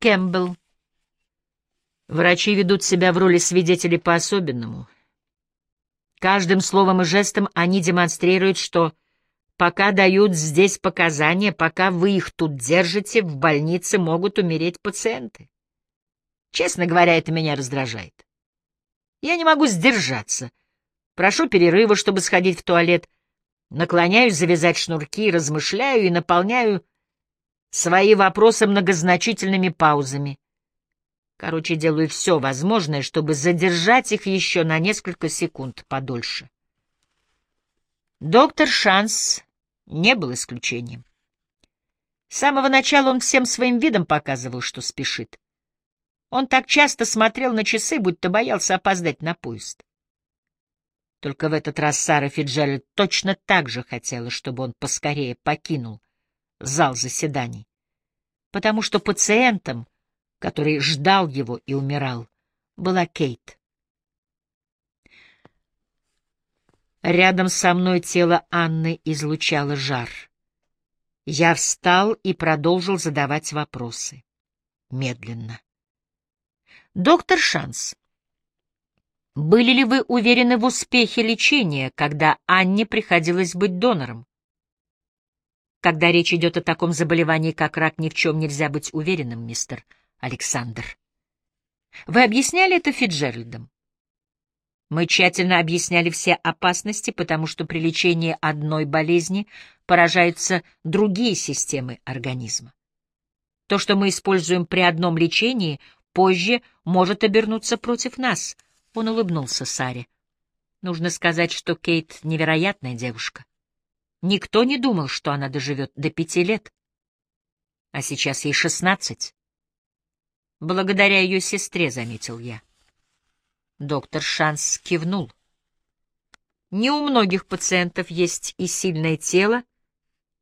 Кэмпбелл. Врачи ведут себя в роли свидетелей по-особенному. Каждым словом и жестом они демонстрируют, что пока дают здесь показания, пока вы их тут держите, в больнице могут умереть пациенты. Честно говоря, это меня раздражает. Я не могу сдержаться. Прошу перерыва, чтобы сходить в туалет. Наклоняюсь завязать шнурки, размышляю и наполняю свои вопросы многозначительными паузами. Короче, делаю все возможное, чтобы задержать их еще на несколько секунд подольше. Доктор Шанс не был исключением. С самого начала он всем своим видом показывал, что спешит. Он так часто смотрел на часы, будто боялся опоздать на поезд. Только в этот раз Сара Фиджеральд точно так же хотела, чтобы он поскорее покинул зал заседаний, потому что пациентом, который ждал его и умирал, была Кейт. Рядом со мной тело Анны излучало жар. Я встал и продолжил задавать вопросы. Медленно. Доктор Шанс, были ли вы уверены в успехе лечения, когда Анне приходилось быть донором? Когда речь идет о таком заболевании, как рак, ни в чем нельзя быть уверенным, мистер Александр. Вы объясняли это Фиджеральдом? Мы тщательно объясняли все опасности, потому что при лечении одной болезни поражаются другие системы организма. То, что мы используем при одном лечении, позже может обернуться против нас. Он улыбнулся Саре. Нужно сказать, что Кейт — невероятная девушка. Никто не думал, что она доживет до пяти лет. А сейчас ей шестнадцать. Благодаря ее сестре, — заметил я. Доктор Шанс кивнул. Не у многих пациентов есть и сильное тело,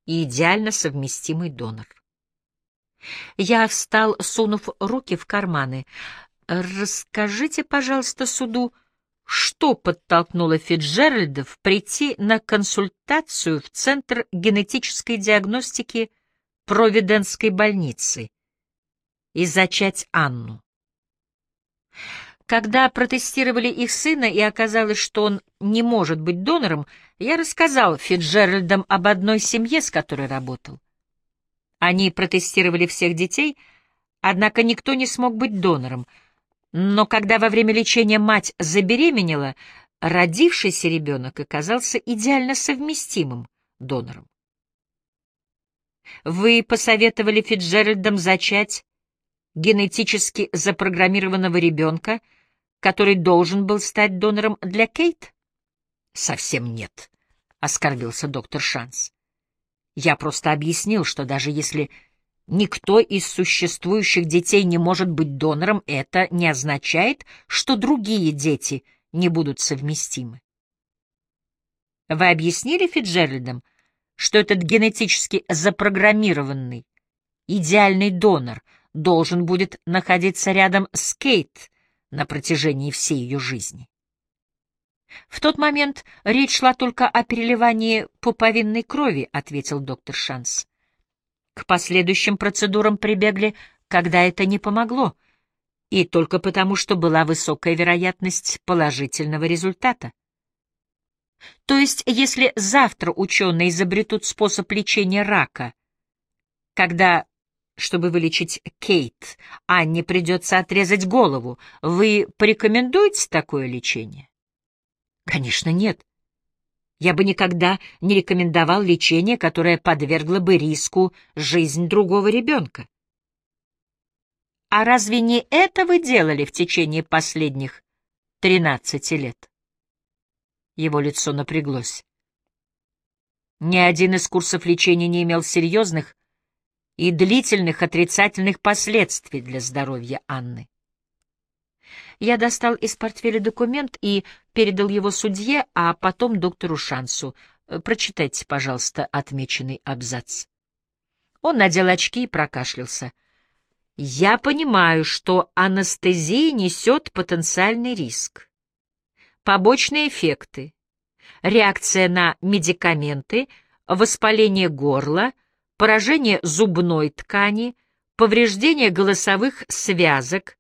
и идеально совместимый донор. Я встал, сунув руки в карманы. «Расскажите, пожалуйста, суду, что подтолкнуло Фитджеральдов прийти на консультацию в Центр генетической диагностики Провиденской больницы и зачать Анну?» Когда протестировали их сына и оказалось, что он не может быть донором, я рассказал Фитджеральдам об одной семье, с которой работал. Они протестировали всех детей, однако никто не смог быть донором. Но когда во время лечения мать забеременела, родившийся ребенок оказался идеально совместимым донором. Вы посоветовали Фитджеральдам зачать генетически запрограммированного ребенка, который должен был стать донором для Кейт? Совсем нет, — оскорбился доктор Шанс. Я просто объяснил, что даже если никто из существующих детей не может быть донором, это не означает, что другие дети не будут совместимы. Вы объяснили Фиджеральдам, что этот генетически запрограммированный, идеальный донор должен будет находиться рядом с Кейт на протяжении всей ее жизни? В тот момент речь шла только о переливании пуповинной крови, ответил доктор Шанс. К последующим процедурам прибегли, когда это не помогло, и только потому, что была высокая вероятность положительного результата. То есть, если завтра ученые изобретут способ лечения рака, когда, чтобы вылечить Кейт, Анне придется отрезать голову, вы порекомендуете такое лечение? Конечно, нет. Я бы никогда не рекомендовал лечение, которое подвергло бы риску жизнь другого ребенка. А разве не это вы делали в течение последних тринадцати лет? Его лицо напряглось. Ни один из курсов лечения не имел серьезных и длительных отрицательных последствий для здоровья Анны. Я достал из портфеля документ и передал его судье, а потом доктору Шансу. Э, прочитайте, пожалуйста, отмеченный абзац. Он надел очки и прокашлялся. Я понимаю, что анестезия несет потенциальный риск. Побочные эффекты, реакция на медикаменты, воспаление горла, поражение зубной ткани, повреждение голосовых связок,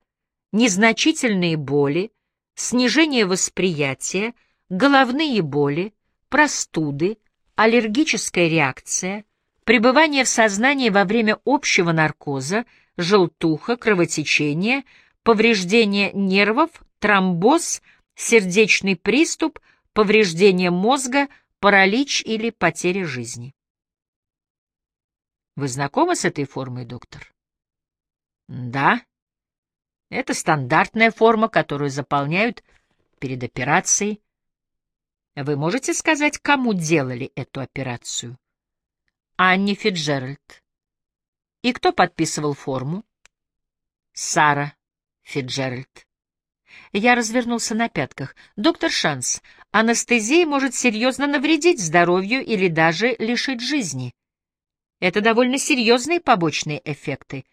незначительные боли, снижение восприятия, головные боли, простуды, аллергическая реакция, пребывание в сознании во время общего наркоза, желтуха, кровотечение, повреждение нервов, тромбоз, сердечный приступ, повреждение мозга, паралич или потеря жизни. Вы знакомы с этой формой, доктор? Да. Это стандартная форма, которую заполняют перед операцией. Вы можете сказать, кому делали эту операцию? Анни Фиджеральд. И кто подписывал форму? Сара Фиджеральд. Я развернулся на пятках. Доктор Шанс, анестезия может серьезно навредить здоровью или даже лишить жизни. Это довольно серьезные побочные эффекты.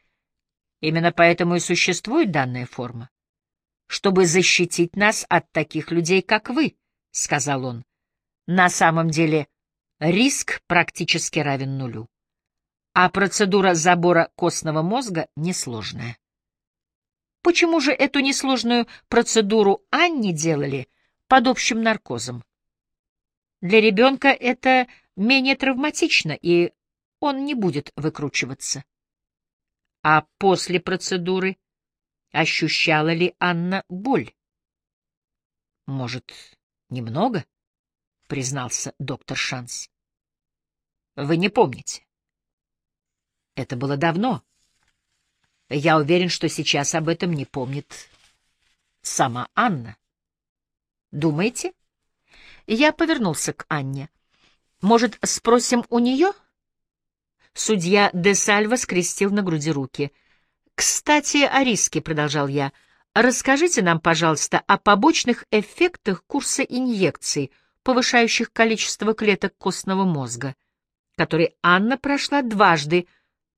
Именно поэтому и существует данная форма. Чтобы защитить нас от таких людей, как вы, — сказал он. На самом деле риск практически равен нулю. А процедура забора костного мозга несложная. Почему же эту несложную процедуру Анне делали под общим наркозом? Для ребенка это менее травматично, и он не будет выкручиваться. А после процедуры ощущала ли Анна боль? Может, немного? признался доктор Шанс. Вы не помните. Это было давно. Я уверен, что сейчас об этом не помнит сама Анна. Думаете? Я повернулся к Анне. Может, спросим у нее? Судья де Сальва скрестил на груди руки. «Кстати, о риске», — продолжал я. «Расскажите нам, пожалуйста, о побочных эффектах курса инъекций, повышающих количество клеток костного мозга, который Анна прошла дважды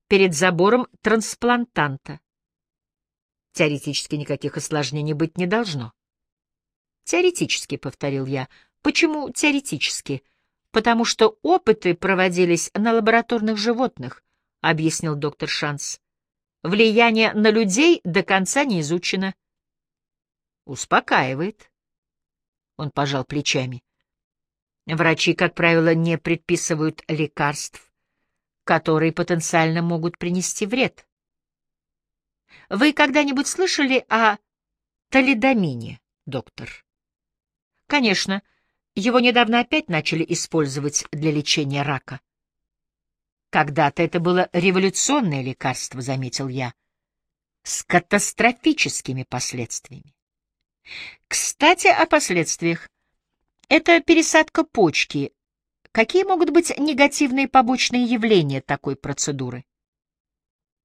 перед забором трансплантанта. Теоретически никаких осложнений быть не должно». «Теоретически», — повторил я. «Почему теоретически?» Потому что опыты проводились на лабораторных животных, — объяснил доктор Шанс. Влияние на людей до конца не изучено. Успокаивает. Он пожал плечами. Врачи, как правило, не предписывают лекарств, которые потенциально могут принести вред. Вы когда-нибудь слышали о талидомине, доктор? Конечно, — его недавно опять начали использовать для лечения рака. Когда-то это было революционное лекарство, заметил я, с катастрофическими последствиями. Кстати, о последствиях. Это пересадка почки. Какие могут быть негативные побочные явления такой процедуры?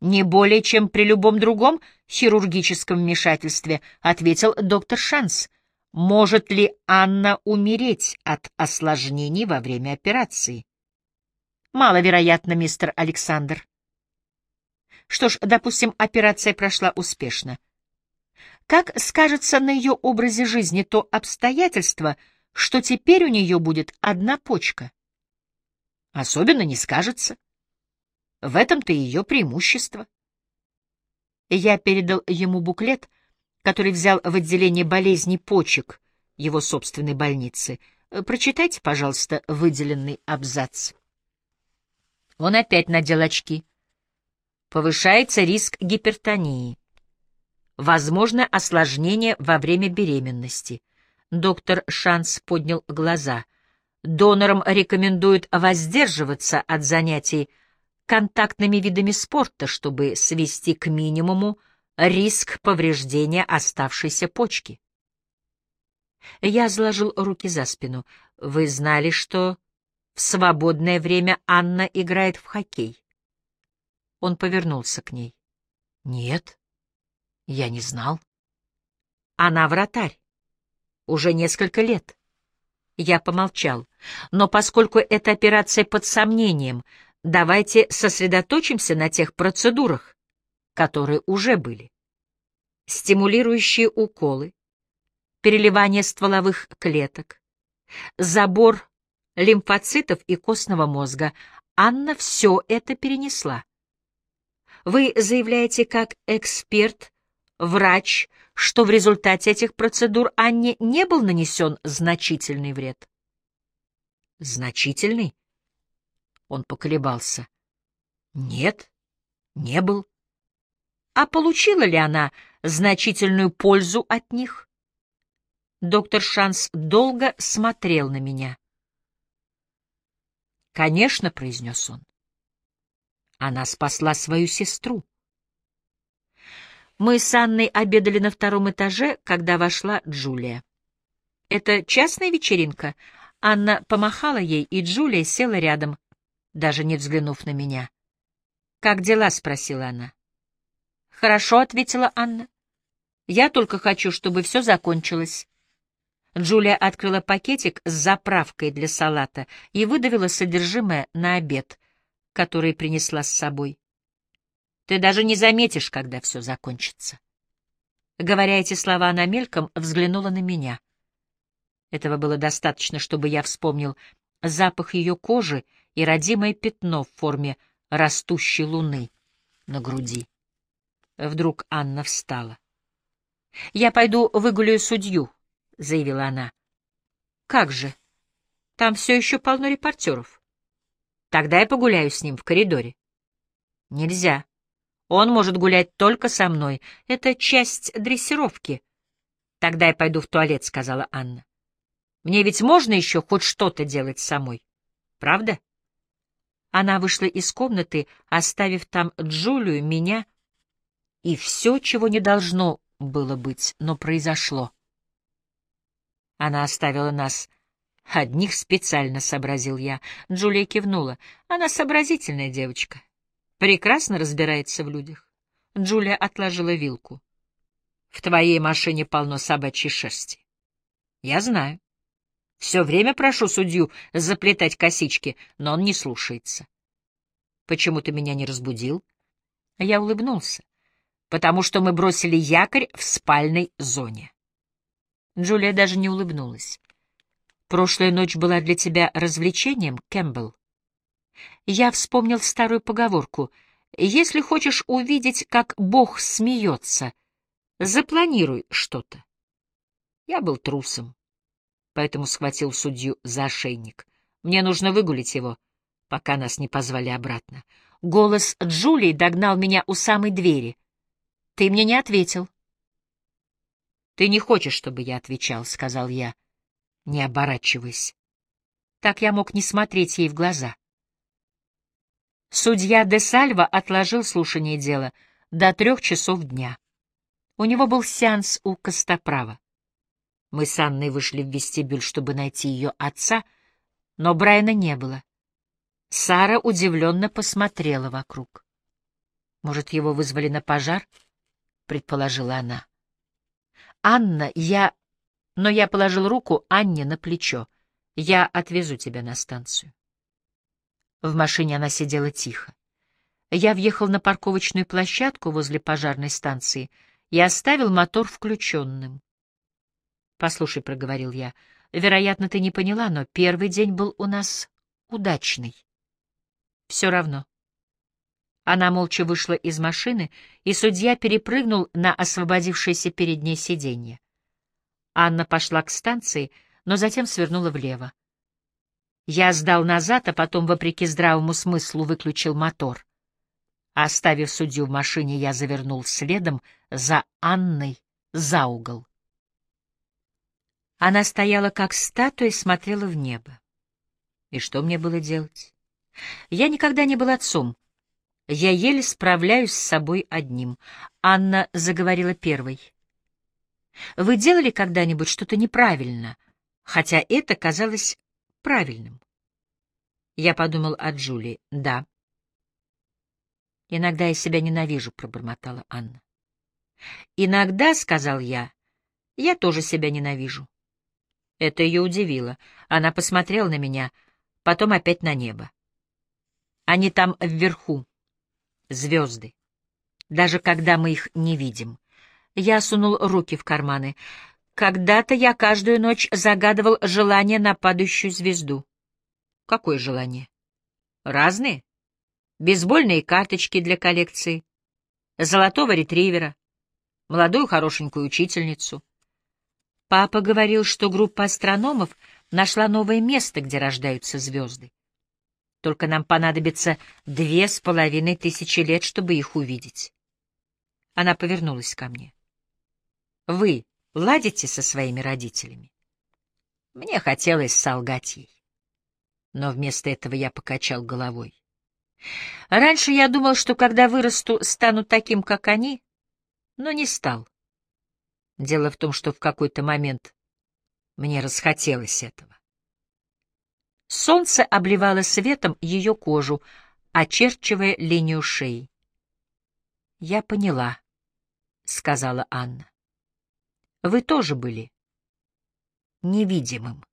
Не более, чем при любом другом хирургическом вмешательстве, ответил доктор Шанс — может ли Анна умереть от осложнений во время операции? Маловероятно, мистер Александр. Что ж, допустим, операция прошла успешно. Как скажется на ее образе жизни то обстоятельство, что теперь у нее будет одна почка? Особенно не скажется. В этом-то ее преимущество. Я передал ему буклет — который взял в отделение болезней почек его собственной больницы. Э, прочитайте, пожалуйста, выделенный абзац. Он опять надел очки. Повышается риск гипертонии. Возможно осложнение во время беременности. Доктор Шанс поднял глаза. Донорам рекомендуют воздерживаться от занятий контактными видами спорта, чтобы свести к минимуму риск повреждения оставшейся почки. Я заложил руки за спину. Вы знали, что в свободное время Анна играет в хоккей? Он повернулся к ней. Нет, я не знал. Она вратарь. Уже несколько лет. Я помолчал. Но поскольку эта операция под сомнением, давайте сосредоточимся на тех процедурах, которые уже были. Стимулирующие уколы, переливание стволовых клеток, забор лимфоцитов и костного мозга. Анна все это перенесла. Вы заявляете как эксперт, врач, что в результате этих процедур Анне не был нанесен значительный вред. Значительный? Он поколебался. Нет, не был. А получила ли она значительную пользу от них? Доктор Шанс долго смотрел на меня. «Конечно», — произнес он. Она спасла свою сестру. Мы с Анной обедали на втором этаже, когда вошла Джулия. «Это частная вечеринка?» Анна помахала ей, и Джулия села рядом, даже не взглянув на меня. «Как дела?» — спросила она. «Хорошо», — ответила Анна. «Я только хочу, чтобы все закончилось». Джулия открыла пакетик с заправкой для салата и выдавила содержимое на обед, который принесла с собой. «Ты даже не заметишь, когда все закончится». Говоря эти слова, она мельком взглянула на меня. Этого было достаточно, чтобы я вспомнил запах ее кожи и родимое пятно в форме растущей луны на груди. Вдруг Анна встала. «Я пойду выгуляю судью», — заявила она. «Как же? Там все еще полно репортеров. Тогда я погуляю с ним в коридоре». «Нельзя. Он может гулять только со мной. Это часть дрессировки». «Тогда я пойду в туалет», — сказала Анна. «Мне ведь можно еще хоть что-то делать самой, правда?» Она вышла из комнаты, оставив там Джулию, меня и все, чего не должно было быть, но произошло. Она оставила нас одних специально, сообразил я. Джулия кивнула. Она сообразительная девочка. Прекрасно разбирается в людях. Джулия отложила вилку. В твоей машине полно собачьей шерсти. Я знаю. Все время прошу судью заплетать косички, но он не слушается. Почему ты меня не разбудил? Я улыбнулся. Потому что мы бросили якорь в спальной зоне. Джулия даже не улыбнулась. «Прошлая ночь была для тебя развлечением, Кэмпбелл?» Я вспомнил старую поговорку. «Если хочешь увидеть, как Бог смеется, запланируй что-то». Я был трусом, поэтому схватил судью за ошейник. Мне нужно выгулить его, пока нас не позвали обратно. Голос Джулии догнал меня у самой двери. «Ты мне не ответил». «Ты не хочешь, чтобы я отвечал», — сказал я, не оборачиваясь. Так я мог не смотреть ей в глаза. Судья де Сальва отложил слушание дела до трех часов дня. У него был сеанс у Костоправа. Мы с Анной вышли в вестибюль, чтобы найти ее отца, но Брайана не было. Сара удивленно посмотрела вокруг. «Может, его вызвали на пожар?» — предположила она. «Анна, я...» Но я положил руку Анне на плечо. «Я отвезу тебя на станцию». В машине она сидела тихо. Я въехал на парковочную площадку возле пожарной станции и оставил мотор включенным. «Послушай», — проговорил я, — «вероятно, ты не поняла, но первый день был у нас удачный». «Все равно». Она молча вышла из машины, и судья перепрыгнул на освободившееся перед ней сиденье. Анна пошла к станции, но затем свернула влево. Я сдал назад, а потом, вопреки здравому смыслу, выключил мотор. Оставив судью в машине, я завернул следом за Анной за угол. Она стояла как статуя и смотрела в небо. И что мне было делать? Я никогда не был отцом. Я еле справляюсь с собой одним. Анна заговорила первой. Вы делали когда-нибудь что-то неправильно, хотя это казалось правильным? Я подумал о Джулии. Да. Иногда я себя ненавижу, пробормотала Анна. Иногда, сказал я, я тоже себя ненавижу. Это ее удивило. Она посмотрела на меня, потом опять на небо. Они там вверху, звезды, даже когда мы их не видим. Я сунул руки в карманы. Когда-то я каждую ночь загадывал желание на падающую звезду. Какое желание? Разные. Бейсбольные карточки для коллекции, золотого ретривера, молодую хорошенькую учительницу. Папа говорил, что группа астрономов нашла новое место, где рождаются звезды. Только нам понадобится две с половиной тысячи лет, чтобы их увидеть. Она повернулась ко мне. Вы ладите со своими родителями? Мне хотелось солгать ей. Но вместо этого я покачал головой. Раньше я думал, что когда вырасту, стану таким, как они, но не стал. Дело в том, что в какой-то момент мне расхотелось этого. Солнце обливало светом ее кожу, очерчивая линию шеи. «Я поняла», — сказала Анна. «Вы тоже были невидимым».